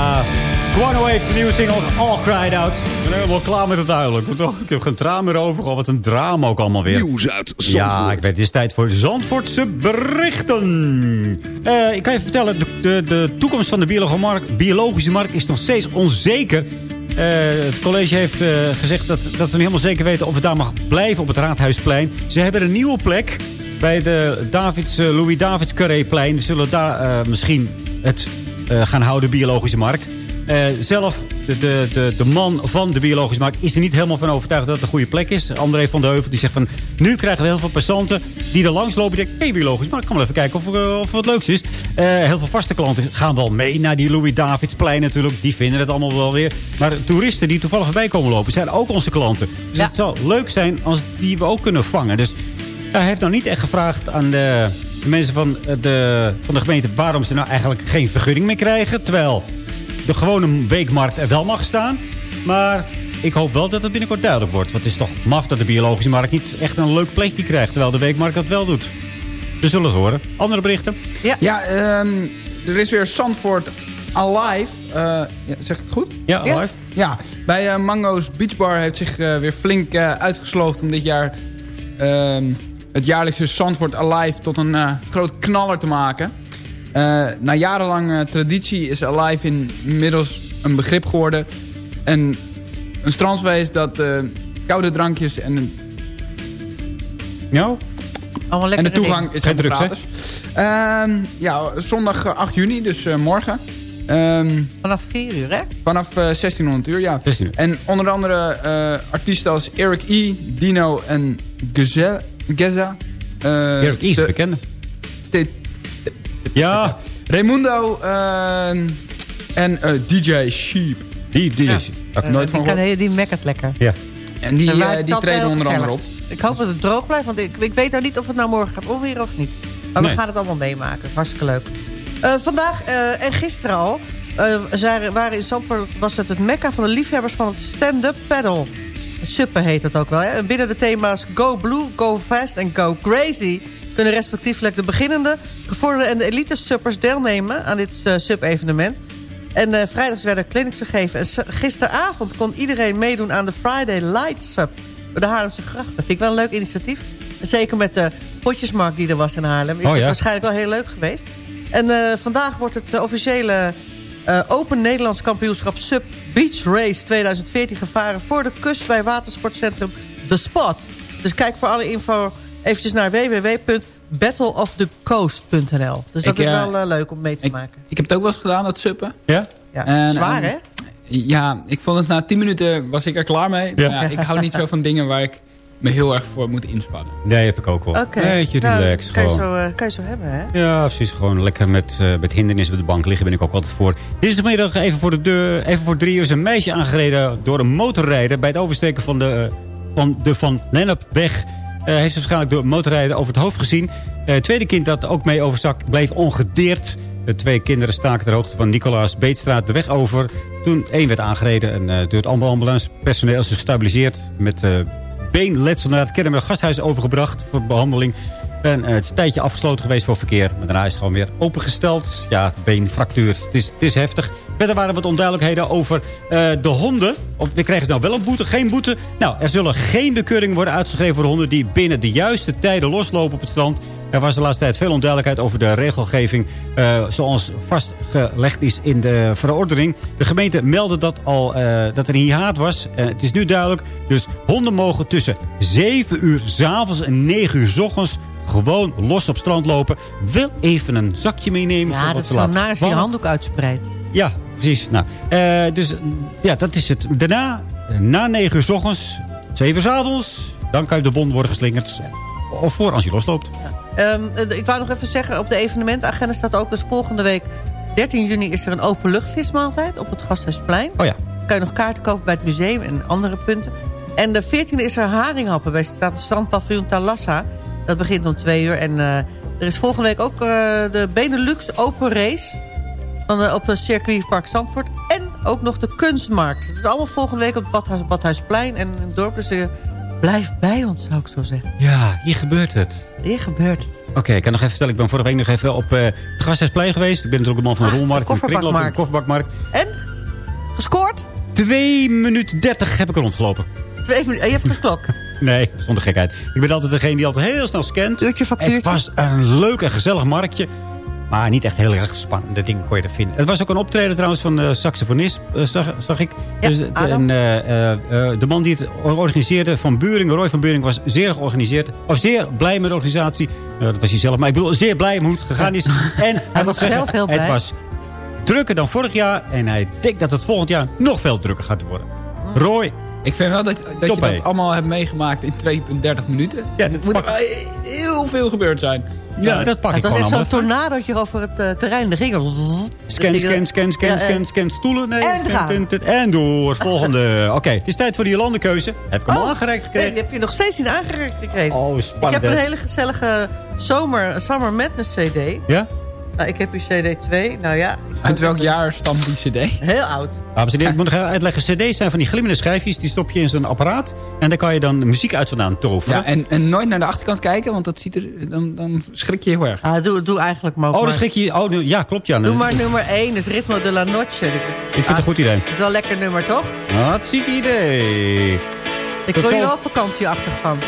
Ja, Guano heeft de nieuwe single All Cried Out. Ik ben helemaal klaar met het duidelijk. Ik toch- Ik heb geen traan meer over. Oh, wat een drama ook allemaal weer. Nieuws uit Ja, Zandvoort. ik weet, het is tijd voor Zandvoortse berichten. Eh, ik kan je vertellen, de, de, de toekomst van de biologische markt, biologische markt is nog steeds onzeker. Eh, het college heeft eh, gezegd dat, dat we niet helemaal zeker weten of het daar mag blijven op het Raadhuisplein. Ze hebben een nieuwe plek bij de Davids, eh, Louis Davids Carréplein. Ze zullen daar eh, misschien het eh, gaan houden, biologische markt. Eh, zelf, de, de, de, de man van de biologische markt is er niet helemaal van overtuigd dat het een goede plek is. André van de Heuvel die zegt van... nu krijgen we heel veel passanten die er langslopen. Die denken, hé, hey, biologisch markt, kan wel even kijken of, er, of wat leuks is. Eh, heel veel vaste klanten gaan wel mee naar die Louis Davidsplein natuurlijk. Die vinden het allemaal wel weer. Maar toeristen die toevallig voorbij komen lopen zijn ook onze klanten. Dus het zou leuk zijn als die we ook kunnen vangen. Dus hij heeft nou niet echt gevraagd aan de, de mensen van de, van de gemeente... waarom ze nou eigenlijk geen vergunning meer krijgen. Terwijl de gewone weekmarkt er wel mag staan. Maar ik hoop wel dat het binnenkort duidelijk wordt. Want het is toch maf dat de biologische markt niet echt een leuk plekje krijgt. Terwijl de weekmarkt dat wel doet. We zullen het horen. Andere berichten? Ja, Ja, ehm, er is weer Zandvoort Alive. Eh, ja, zeg ik het goed? Ja, Alive. Ja, bij eh, Mango's Beach Bar heeft zich eh, weer flink eh, uitgesloofd om dit jaar ehm, het jaarlijkse Zandvoort Alive tot een eh, groot knaller te maken. Eh, na jarenlange traditie is Alive inmiddels een begrip geworden. En een strandsfeest dat eh, koude drankjes en, Nou? allemaal en lekker de toegang is Geen drugs, gratis. Ehm, ja, zondag eh, 8 juni, dus eh, morgen. Ehm, Vanaf 4 uur, hè? Vanaf eh, 1600 uur, ja. 16 uur. En onder andere eh, artiesten als Eric E., Dino en Gezel, Geza. Uh, is een bekende. Ja, Raimundo ehm, en eh, DJ Sheep. die, Ja. is... Heb ik nooit die, van gehoord. die mekkert lekker. Ja. En die, eh, die treden onder andere op. Ik hoop dat het droog blijft, want ik, ik weet nou niet of het nou morgen gaat onweer of niet. Maar Nee. we gaan het allemaal meemaken. Hartstikke leuk. Eh, vandaag eh, en gisteren al eh, zijn, waren in Zandvoort was het het mekka van de liefhebbers van het stand-up paddle. Suppen heet het ook wel. Hè? En binnen de thema's Go Blue, Go Fast en Go Crazy... kunnen respectievelijk de beginnende, gevorderde en de elite-suppers deelnemen... aan dit uh, sub-evenement. En uh, vrijdags werden clinics gegeven. En gisteravond kon iedereen meedoen aan de Friday Light Sub... bij de Haarlemse gracht. Dat vind ik wel een leuk initiatief. Zeker met de potjesmarkt die er was in Haarlem. Is Oh, ja. waarschijnlijk wel heel leuk geweest. En uh, vandaag wordt het officiële uh, Open Nederlands kampioenschap Sub Beach Race 2014 gevaren... voor de kust bij watersportcentrum The Spot. Dus kijk voor alle info eventjes naar www.battleofthecoast.nl. Dus dat Ik, is eh, wel uh, leuk om mee te Ik, maken. ik heb het ook wel eens gedaan, dat suppen. Ja? Ja, En, zwaar, hè? Ja, ik vond het na 10 minuten was ik er klaar mee. Ja, ik hou niet zo van dingen waar ik me heel erg voor moet inspannen. Nee, heb ik ook wel. Oké. Beetje Nou, relaxed kan, je gewoon. zo, uh, kan je zo hebben, hè? Ja, precies. Gewoon lekker met, uh, met hindernissen op de bank liggen ben ik ook altijd voor. Dit is de middag even voor, de deur, even voor drie uur is een meisje aangereden door een motorrijder... bij het oversteken van de, uh, van, de Van Lennepweg. heeft ze waarschijnlijk door motorrijden over het hoofd gezien. het tweede kind dat ook mee overstak bleef ongedeerd. De twee kinderen staken ter hoogte van Nicolaas Beetstraat de weg over. Toen één werd aangereden en door het ambulancepersoneel zich gestabiliseerd... met beenletsel naar het Kennemer gasthuis overgebracht voor behandeling. En uh, het tijdje afgesloten geweest voor verkeer. Maar daarna is het gewoon weer opengesteld. Ja, beenfractuur. Het is, het is heftig. Verder waren wat onduidelijkheden over uh, de honden. Of we krijgen ze nou wel een boete, geen boete. Nou, er zullen geen bekeuringen worden uitgeschreven voor honden... die binnen de juiste tijden loslopen op het strand. Er was de laatste tijd veel onduidelijkheid over de regelgeving... Uh, zoals vastgelegd is in de verordening. De gemeente meldde dat, al, dat er een hiaat was. Het is nu duidelijk. Dus honden mogen tussen 7 uur s'avonds en 9 uur s ochtends gewoon los op strand lopen. Wel even een zakje meenemen. Ja, dat is zo naar als je je handdoek uitspreidt. Ja, precies. Nou, uh, dus ja, dat is het. Daarna, na 9 uur s ochtends, 7 uur s avonds... dan kan je de bond worden geslingerd. Of voor als je losloopt. Ja. Um, ik wou nog even zeggen, op de evenementagenda staat ook... dus volgende week, 13 juni, is er een openluchtvismaaltijd op het Gasthuisplein. Oh ja. kan je nog kaarten kopen bij het museum en andere punten. En de 14e is er haringhappen bij het strandpaviljoen Talassa. Dat begint om twee uur. En uh, er is volgende week ook uh, de Benelux Open Race... Van de, op het circuitpark Zandvoort. En ook nog de kunstmarkt. Dat is allemaal volgende week op het Badhuis, Badhuisplein en in het dorp. Dus Blijf bij ons, zou ik zo zeggen. Ja, hier gebeurt het. Hier gebeurt het. Oké, ik kan nog even vertellen. Ik ben vorige week nog even op uh, Gasthuisplein geweest. Ik ben natuurlijk een man van de Ah, rolmarkt. de kringloop de kofferbakmarkt. En? Gescoord? 2 minuten 30 heb ik er rondgelopen. Twee minuten. Je hebt de klok. Nee, zonder gekheid. Ik ben altijd degene die altijd heel snel scant. Uurtje factuurtje. Het was een leuk en gezellig marktje. Maar niet echt heel erg spannende dingen kon je er vinden. Het was ook een optreden trouwens van de saxofonist, eh, zag, zag ik. Ja, dus, Adam. en, eh, eh, de man die het organiseerde van Buring, Roy van Buring, was zeer georganiseerd. Of zeer blij met de organisatie. Eh, dat was hij zelf, maar ik bedoel, zeer blij hoe het gegaan is. En hij, was zelf heel blij. Het was drukker dan vorig jaar. En hij denkt dat het volgend jaar nog veel drukker gaat worden. Roy, Ik vind wel dat, dat Top, je dat allemaal hebt meegemaakt in 2,30 minuten. Ja, Het dat moet pak- heel veel gebeurd zijn. ja, dat pak Het ik was gewoon echt zo'n tornadootje over het eh, terrein. Er ging. Scan, scan, scan, scan, Ja, scan, scan, stoelen. Nee, en scan, En door. Volgende. Oké, het is tijd voor die landenkeuze. Heb ik hem al aangereikt Nee, gekregen? die heb je nog steeds niet aangereikt gekregen. Oh, ik spannend. heb een hele gezellige zomer, Summer Madness CD. Ja? Nou, ik heb hier CD 2. Nou ja. Uit welk jaar stamt die cd? Heel oud. Dames en heren, ik moet nog uitleggen. CD's zijn van die glimmende schijfjes. Die stop je in zo'n apparaat. En daar kan je dan de muziek uit vandaan toveren. Ja, en, en nooit naar de achterkant kijken, want dat ziet er, dan, dan schrik je heel erg. Ah, doe, doe eigenlijk maar. oh, dan schrik je... Oh, ja, klopt, ja. Doe maar nummer 1, dat is Ritmo de la Noche. Ik vind het een goed idee. Het is wel een lekker nummer, toch? Hartstikke idee. Ik word hier wel vakantieachtig van.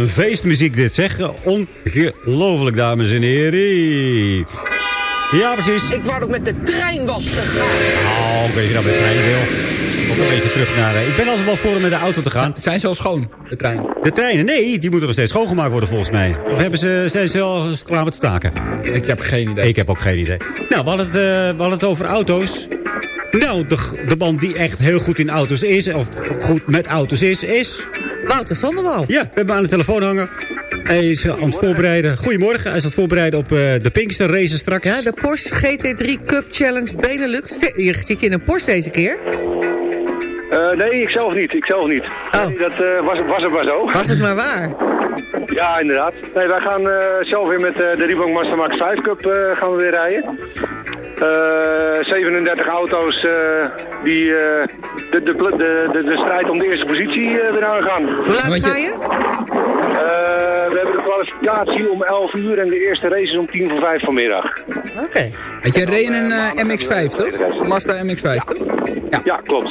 Een feestmuziek dit, zeg. Ongelooflijk, dames en heren. Ja, precies. Ik wou ook met de trein was gegaan. Oh, weet je nou met de trein wil? Ook een beetje terug naar... eh, ik ben altijd wel voor om met de auto te gaan. Zijn ze al schoon, de trein? De treinen? Nee, die moeten nog steeds schoongemaakt worden volgens mij. Of hebben ze, zijn ze al klaar met staken? Ik heb geen idee. Ik heb ook geen idee. Nou, we hadden het, eh, we hadden het over auto's. Nou, de, de man die echt heel goed in auto's is, of goed met auto's is, is... Wouter Zonnewal. Ja, we hebben aan de telefoon hangen. Hij is aan het voorbereiden. Goedemorgen, hij is aan het voorbereiden op eh, de Pinkster race straks. Ja, de Porsche GT3 Cup Challenge Benelux. Hier zit je in een Porsche deze keer? Eh, nee, ik zelf niet. Ik zelf niet. Nee, dat eh, was, was het maar zo. Was het maar waar? Ja, inderdaad. Nee, wij gaan eh, zelf weer met eh, de Reebok Master Max 5 Cup eh, gaan we weer rijden. Eh, 37 auto's eh, die eh, de, de, de, de, de strijd om de eerste positie eh, weer aangaan. Hoe laat ga je? Eh, we hebben de kwalificatie om 11 uur en de eerste race is om 10 voor 5 vanmiddag. Oké. Had je reed een eh, MX-5, toch? Mazda MX-5, toch? Ja, klopt.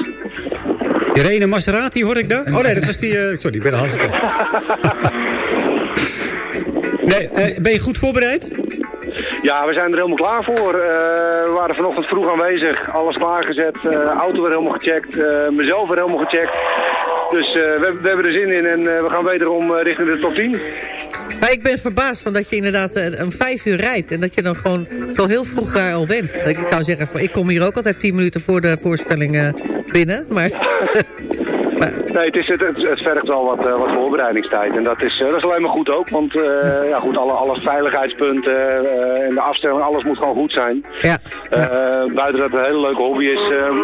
Je reed een Maserati, hoorde ik daar? Oh nee, dat was die... eh, sorry, ik ben hartstikke... Nee, eh, ben je goed voorbereid? Ja, we zijn er helemaal klaar voor. Eh, we waren vanochtend vroeg aanwezig, alles klaargezet, eh auto weer helemaal gecheckt, eh, mezelf weer helemaal gecheckt. Dus we, we hebben er zin in en we gaan wederom richting de top 10. Maar ik ben verbaasd van dat je inderdaad eh, een vijf uur rijdt. En dat je dan gewoon zo heel vroeg daar al bent. Ik zou zeggen, ik kom hier ook altijd tien minuten voor de voorstelling binnen. Maar Nee, het, is, het, het, het vergt wel wat, eh, wat voorbereidingstijd. En dat is, eh, dat is alleen maar goed ook. Want eh, ja, goed, alle, alle veiligheidspunten en de afstelling, alles moet gewoon goed zijn. Ja. Buiten dat het een hele leuke hobby is,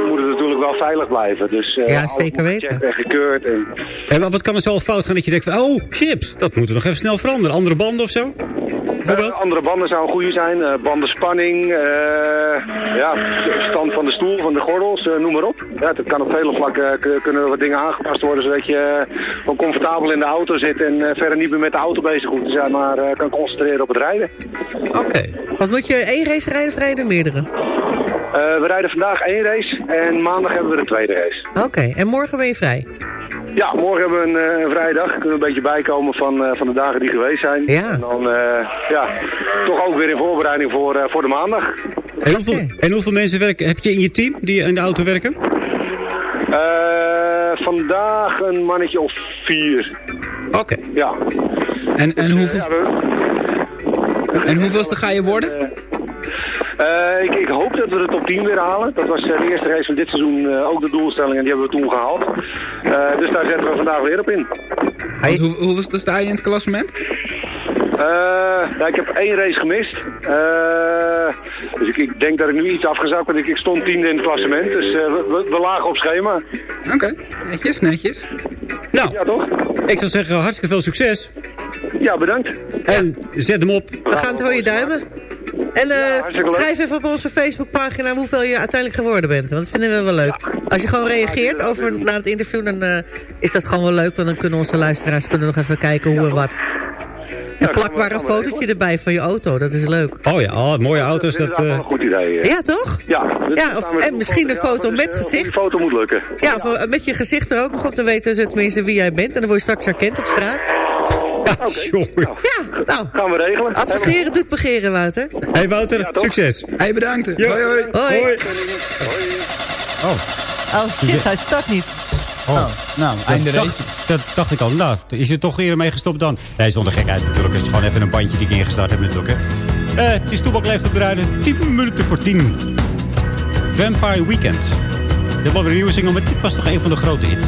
moet het natuurlijk wel veilig blijven. Dus, Ja, zeker weten. En gekeurd. En, En wat kan er zo fout gaan dat je denkt van... Oh, chips, dat moeten we nog even snel veranderen. Andere banden of zo? Eh, andere banden zouden goede zijn. eh bandenspanning, eh, ja, stand van de stoel, van de gordels, noem maar op. Ja, dat kan op vele vlakken kunnen wat dingen aangepast worden, zodat je gewoon comfortabel in de auto zit en verder niet meer met de auto bezig hoeft te zijn, maar kan concentreren op het rijden. Oké. wat moet je één race rijden of rijden meerdere? We rijden vandaag één race en maandag hebben we de tweede race. Oké, en morgen ben je vrij? Ja, morgen hebben we een, eh, een vrije dag. Kunnen we een beetje bijkomen van, eh, van de dagen die geweest zijn. Ja. En dan eh, ja, toch ook weer in voorbereiding voor, eh, voor de maandag. En hoeveel, en hoeveel mensen werken, heb je in je team die in de auto werken? Eh, vandaag een mannetje of vier. Oké. Ja. En, en, hoeveel, Ja, we- en hoeveelste ga je worden? Eh, ik, ik hoop dat we de top 10 weer halen. Dat was de eerste race van dit seizoen eh, ook de doelstelling en die hebben we toen gehaald. Dus daar zetten we vandaag weer op in. Hoe, sta je in het klassement? Eh, ja, ik heb één race gemist. Eh, dus ik, ik denk dat ik nu iets afgezakt ben. Ik, ik stond tiende in het klassement, dus eh, we, lagen op schema. Oké, netjes, netjes. Nou, Ja, toch? ik zou zeggen hartstikke veel succes. Ja, bedankt. En zet hem op. We gaan het voor je duimen. En eh, schrijf even op onze Facebookpagina hoeveel je uiteindelijk geworden bent. Want dat vinden we wel leuk. Als je gewoon reageert over na het interview, dan eh, is dat gewoon wel leuk. Want dan kunnen onze luisteraars kunnen nog even kijken hoe en wat. En plak maar een fotootje erbij van je auto, dat is leuk. Oh ja, oh, mooie auto's. Is Dat, wel eh, een goed idee. eh. Ja, toch? Ja, Ja, of- en misschien een foto met gezicht. Die foto moet lukken. Ja, of, met je gezicht er ook nog op, dan weten ze tenminste wie jij bent. En dan word je straks herkend op straat. ja, jongen. Ja, nou, Gaan we regelen. adverteren doet begeren, Wouter. Hey Wouter, succes. Hey, bedankt. Ja. Hoi, hoi. Hoi. Oh, Oh shit, hij start niet. oh. Nou, Dat einde race. dacht, dat dacht ik al. Nou, is er toch eerder mee gestopt dan? Nee, zonder gekheid natuurlijk. Het is gewoon even een bandje die ik ingestart heb natuurlijk. Hè. Eh, het is Toebak leeft op de rijden. 10 minuten voor 10. Vampire Weekend. Je hebt alweer een nieuwe single, maar dit was toch een van de grote hits.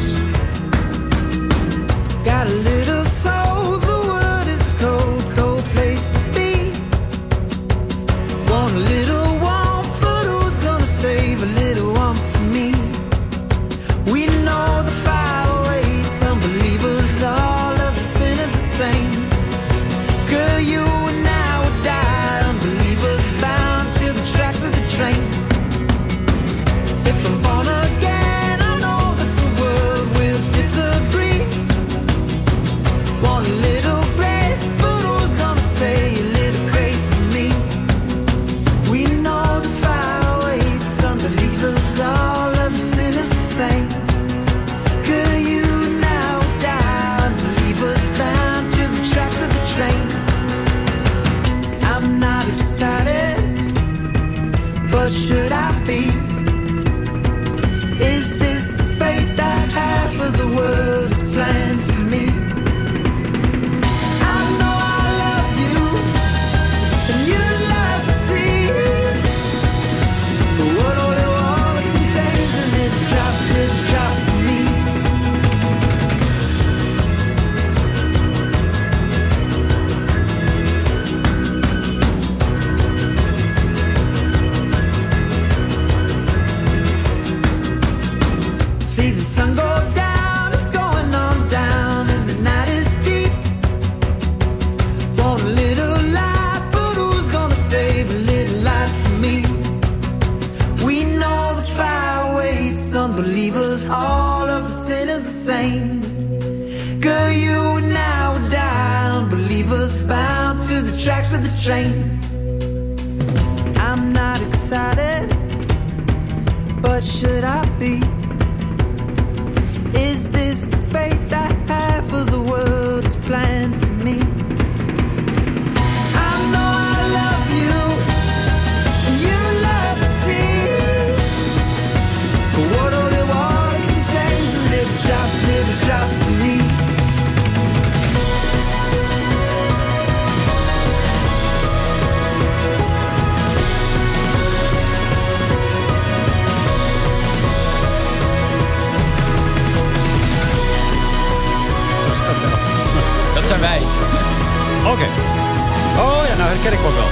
Dat ken ik ook wel.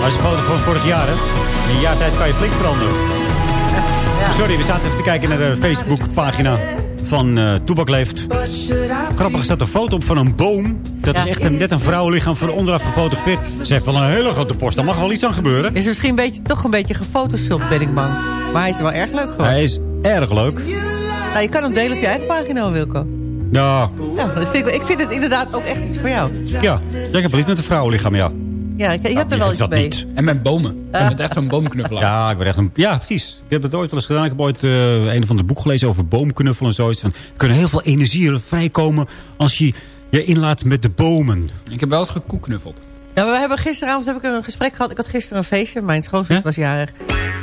Dat is een foto van vorig jaar, hè. In een jaar tijd kan je flink veranderen. Sorry, we zaten even te kijken naar de Facebookpagina van eh Toebak Leeft. Grappig, er staat een foto op van een boom. Dat is echt een, net een vrouwenlichaam van onderaf gefotografeerd. Ze heeft wel een hele grote borst. Daar mag wel iets aan gebeuren. Is misschien een beetje, toch een beetje gefotoshopt, ben ik bang. Maar hij is wel erg leuk gewoon. Hij is erg leuk. Nou, je kan hem delen op je eigen pagina, Wilco. Ja, Ja, dat vind ik, ik vind het inderdaad ook echt iets voor jou. ja. ik heb wel iets met een vrouwenlichaam, ja. Ja, je, je hebt er wel iets dat mee. niet. En met bomen. Je bent echt zo'n boomknuffelaar. Ja, ik ben echt een, ja, precies. Ik heb het ooit wel eens gedaan. Ik heb ooit eh, een of ander boek gelezen over boomknuffelen en zoiets. Van, er kunnen heel veel energie vrijkomen als je je inlaat met de bomen. Ik heb wel eens gekoeknuffeld. Ja, we hebben gisteravond heb ik een gesprek gehad. Ik had gisteren een feestje. Mijn schoonzus was jarig.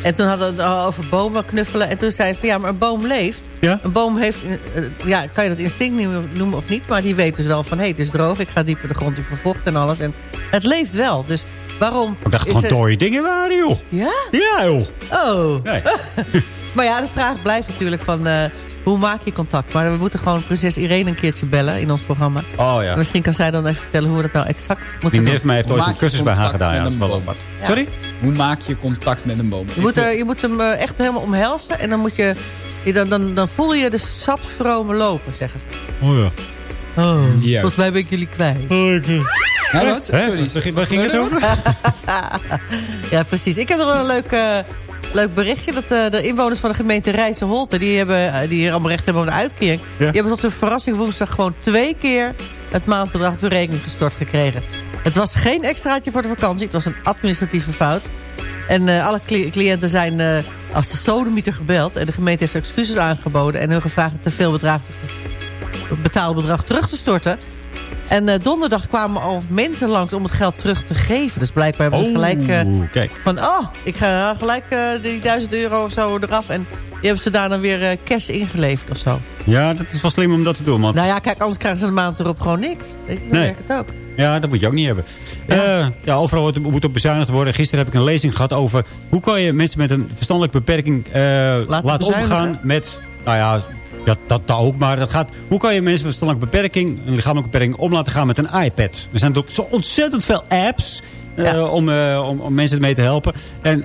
En toen hadden we het over bomen knuffelen. En toen zei hij van ja, maar een boom leeft. Ja? Een boom heeft, eh, ja, kan je dat instinct noemen- of niet. Maar die weet dus wel van, hé, het is droog. Ik ga dieper de grond in vervocht en alles. En het leeft wel. Dus waarom... Ik dacht gewoon het- dode dingen waren, joh. Ja? Ja, joh. Oh. Nee. maar ja, de vraag blijft natuurlijk van... eh, hoe maak je contact? Maar we moeten gewoon prinses Irene een keertje bellen in ons programma. Oh ja. En Misschien kan zij dan even vertellen hoe we dat nou exact moeten Die doen. neef mij heeft ooit een cursus bij haar gedaan. Ja, dat is wel. Sorry? Hoe maak je contact met een boom? Je moet, er- je moet hem eh, echt helemaal omhelzen. En dan, moet je, je dan, dan, dan voel je de sapstromen lopen, zeggen ze. Oh ja. Oh, Ja. volgens mij ben ik jullie kwijt. Hè, wat? Hè? Sorry. Waar ging- waar ging het over? ja, precies. Ik heb nog wel een leuk, eh, leuk berichtje. Dat eh, de inwoners van de gemeente Rijssen-Holte... die, hebben, eh, die hier allemaal recht hebben op een uitkering... die hebben op de verrassing woensdag gewoon twee keer... het maandbedrag op hun rekening gestort gekregen. Het was geen extraatje voor de vakantie. Het was een administratieve fout. En eh, alle cli- cliënten zijn als de sodemieter gebeld. En de gemeente heeft excuses aangeboden... en hun gevraagd het te veel bedrag, betaalbedrag terug te storten... En eh, donderdag kwamen al mensen langs om het geld terug te geven. Dus blijkbaar hebben ze gelijk eh, Oeh, kijk. van... oh, ik ga gelijk eh, die duizend euro of zo eraf. En die hebben ze daar dan weer cash ingeleverd of zo. Ja, dat is wel slim om dat te doen. Want Nou ja, kijk, anders krijgen ze de maand erop gewoon niks. Weet je, zo Nee. werkt het ook. Ja, dat moet je ook niet hebben. Ja, ja overal moet op bezuinigd worden. Gisteren heb ik een lezing gehad over... hoe kan je mensen met een verstandelijke beperking laten bezuinigen. omgaan met... Nou ja, dat, dat, dat ook, maar dat gaat... Hoe kan je mensen met een verstandelijke beperking... een lichamelijke beperking om laten gaan met een iPad? Er zijn ook zo ontzettend veel apps... eh, om, eh, om, om mensen ermee te helpen. En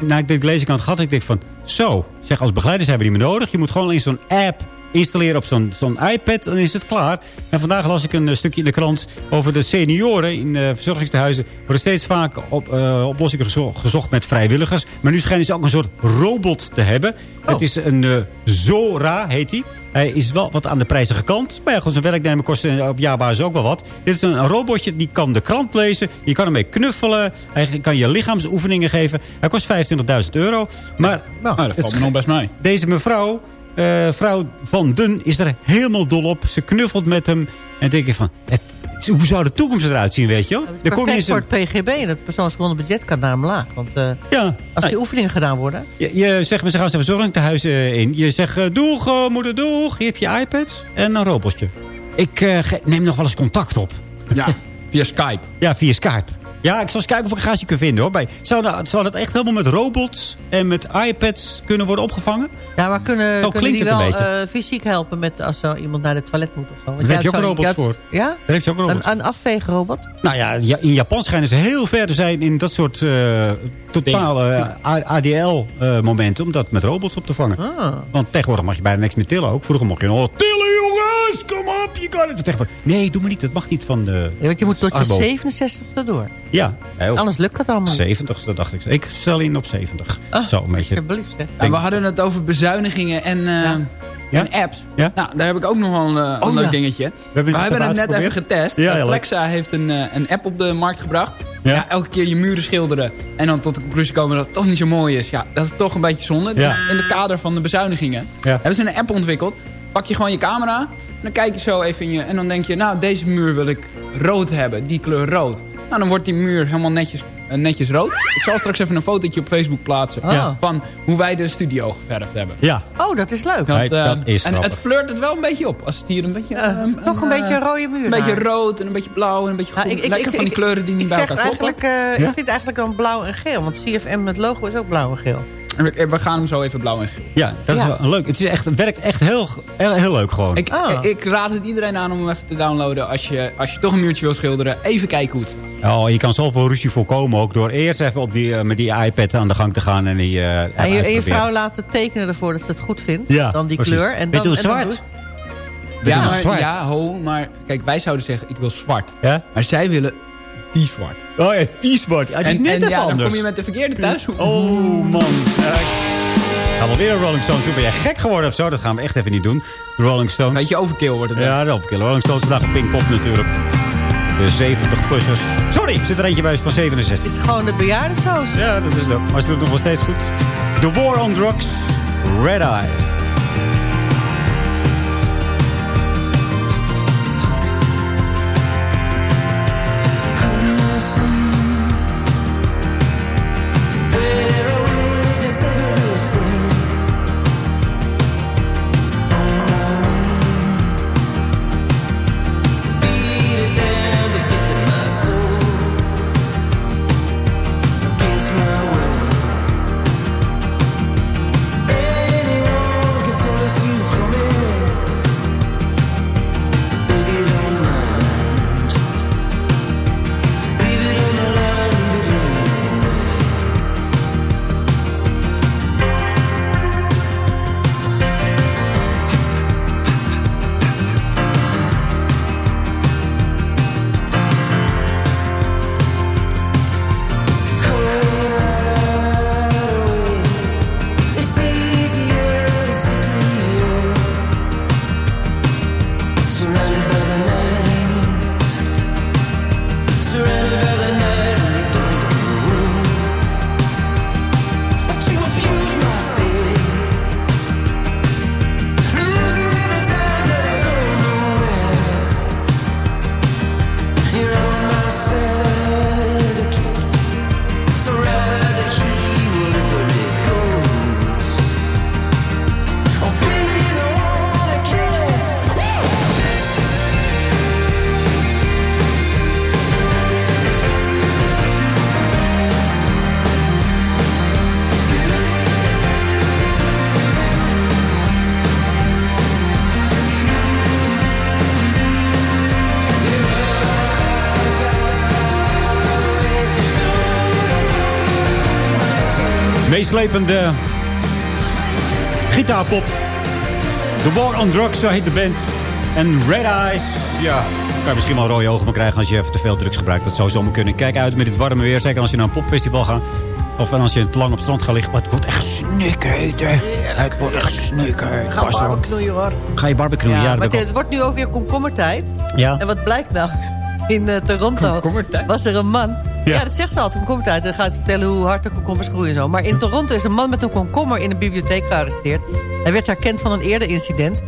na ik dit lezing had gehad, ik denk van... Zo, zeg, als begeleiders hebben we niet meer nodig. Je moet gewoon alleen zo'n app installeren op zo'n zo'n iPad, dan is het klaar. En vandaag las ik een eh, stukje in de krant over de senioren in eh verzorgingstehuizen. worden steeds vaak op, eh, oplossingen gezo- gezocht met vrijwilligers. Maar nu schijnen ze ook een soort robot te hebben. Het is een Zora, heet hij. Hij is wel wat aan de prijzige kant. Maar ja, goed, zijn werknemer kost op jaarbasis ook wel wat. Dit is een robotje, die kan de krant lezen. Je kan ermee knuffelen. Hij kan je lichaamsoefeningen geven. Hij kost 25.000 euro. Maar Nou, dat valt me nog best mee. deze mevrouw, eh vrouw Van Dun, is er helemaal dol op. Ze knuffelt met hem. En denk ik van, het, hoe zou de toekomst eruit zien, weet je? Het is perfect voor het PGB. En het persoonsgebonden budget kan daar omlaag. Want eh, Ja. als die oefeningen gedaan worden... Je, je zegt, maar ze gaan ze verzorgingstehuis uh, in. Je zegt, uh, doeg, uh, moeder, doeg. Hier heb je iPad en een robotje. Ik uh, neem nog wel eens contact op. Ja, via Skype. Ja, via Skype. Ja, ik zal eens kijken of ik een gaatje kan vinden. hoor. Bij, zou, dat, zou dat echt helemaal met robots en met iPads kunnen worden opgevangen? Ja, maar kunnen, Zo kunnen die wel uh, fysiek helpen met als zo iemand naar het toilet moet of zo? Want Daar heb je ook een robot voor. Ja? Daar heb je ook een robot Een, een afveegrobot? Nou ja, in Japan schijnen ze heel ver te zijn in dat soort uh, totale ADL-momenten... om dat met robots op te vangen. Ah. Want tegenwoordig mag je bijna niks meer tillen ook. Vroeger mocht je nog tillen, je kan het. Nee, doe maar niet. Dat mag niet van de... Ja, want je moet tot je 67ste door. Ja. Heel. Anders lukt dat allemaal 70, dat dacht ik. Ik stel in op 70. Ah, Zo een beetje. Ja, we hadden het over bezuinigingen en... Uh, ja. Ja? En apps. Ja? Nou, daar heb ik ook nog wel een, uh, oh, leuk ja. dingetje. We hebben, we hebben het net even getest. Ja, Alexa heeft een, uh, een app op de markt gebracht. Ja. elke keer je muren schilderen. En dan tot de conclusie komen dat het toch niet zo mooi is. Ja, dat is toch een beetje zonde. Dus in het kader van de bezuinigingen. Hebben ze een app ontwikkeld. Pak je gewoon je camera. En dan kijk je zo even in je... En dan denk je, nou, deze muur wil ik rood hebben. Die kleur rood. Nou, dan wordt die muur helemaal netjes netjes rood. Ik zal straks even een fotootje op Facebook plaatsen. Oh. Van hoe wij de studio geverfd hebben. Ja. Oh, dat is leuk. Dat, uh, dat is en het flirt het wel een beetje op. Als het hier een beetje... Uh, um, toch een, beetje een rode muur. Een beetje rood en een beetje blauw en een beetje groen. Ja, ik, ik, Lekker ik, van die kleuren die niet bij elkaar kloppen. Uh, ja? Ik vind eigenlijk dan blauw en geel. Want CFM met logo is ook blauw en geel. We gaan hem zo even blauw en geel. Ja, dat is ja. wel leuk. Het, is echt, het werkt echt heel, heel, heel leuk gewoon. Ik, oh. ik, raad het iedereen aan om hem even te downloaden. Als je, als je toch een muurtje wil schilderen, even kijken hoe het Oh, je kan zoveel ruzie voorkomen ook door eerst even op die, uh, met die iPad aan de gang te gaan. En, die, uh, en, je, en je vrouw laten tekenen ervoor dat ze het goed vindt. Ja, dan die precies. kleur. En dan, en zwart. Ja, maar, ja, ho, maar kijk, wij zouden zeggen, ik wil zwart. Ja? Maar zij willen die zwart. Oh ja, die zwart. Ja, die is en, net en even ja, anders. dan kom je met de verkeerde thuis. Oh, man. Gaan we weer een Rolling Stones doen. Ben jij gek geworden of zo? Dat gaan we echt even niet doen. De Rolling Stones. Beetje overkill wordt het. Ja, de overkill. Rolling Stones vandaag op Pinkpop natuurlijk. De 70-plussers. Sorry, zit er eentje bij van 67. Het is gewoon de bejaardensoos. Ja, dat is het. Maar ze doet het nog wel steeds goed. The War on Drugs. Red Eyes. Meeslepende gitaarpop. The War on Drugs, zo heet de band. En Red Eyes, ja, kan je misschien wel rode ogen van krijgen als je even te veel drugs gebruikt. Dat zou zomaar kunnen. Kijk uit met het warme weer, zeker als je naar een popfestival gaat. Of als je te lang op het strand gaat liggen. Oh, het wordt echt snikheet, hè. Het wordt echt snikheet. Ga barbecuen, hoor. Ga je ja ja maar het wordt nu ook weer komkommertijd. Ja. En wat blijkt nou? In uh, Toronto was er een man... Ja. ja, dat zegt ze altijd, komkommertijd. Dan gaat ze vertellen hoe hard de komkommers groeien en zo. Maar in Toronto is een man met een komkommer in een bibliotheek gearresteerd. Hij werd herkend van een eerder incident.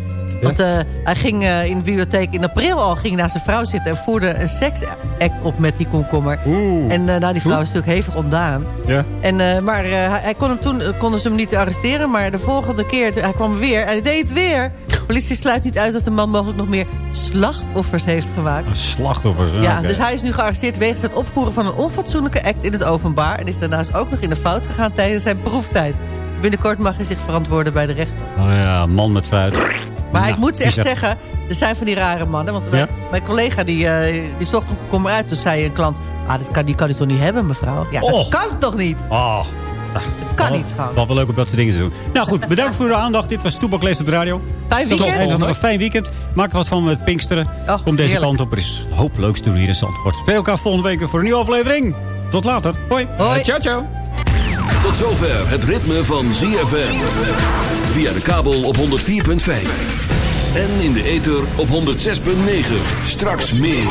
Want eh, hij ging eh, in de bibliotheek in april al ging naast zijn vrouw zitten... en voerde een seksact op met die komkommer. En eh, nou, die vrouw is natuurlijk hevig ontdaan. Ja. En, maar hij, hij kon hem toen konden ze hem niet arresteren. Maar de volgende keer, hij kwam weer en hij deed het weer. De politie sluit niet uit dat de man mogelijk nog meer slachtoffers heeft gemaakt. Slachtoffers. Ja, oké. dus hij is nu gearresteerd wegens het opvoeren van een onfatsoenlijke act in het openbaar. En is daarnaast ook nog in de fout gegaan tijdens zijn proeftijd. Binnenkort mag hij zich verantwoorden bij de rechter. Oh ja, man met fruit. Maar Nou, ik moet echt zeggen, er zijn van die rare mannen. Want Ja? mijn, mijn collega die, eh, die zocht een komkommer uit. Toen zei een klant, ah, dat kan, die kan u toch niet hebben mevrouw? Ja, dat Oh. kan toch niet? Oh. Kan niet gewoon. Wat wel leuk om dat soort dingen te doen. Nou goed, bedankt voor uw aandacht. Dit was Toepak Leeft op de Radio. Fijn Tot weekend. van een fijn weekend. Maak er wat van met Pinksteren. Kom deze heerlijk. kant op. Er is hoop leuks te doen hier in Zandvoort. Speel elkaar volgende week voor een nieuwe aflevering. Tot later. Hoi. Hoi. Ciao, ciao. Tot zover het ritme van ZFM. Via de kabel op 104.5. En in de ether op 106.9. Straks meer.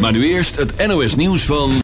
Maar nu eerst het NOS nieuws van...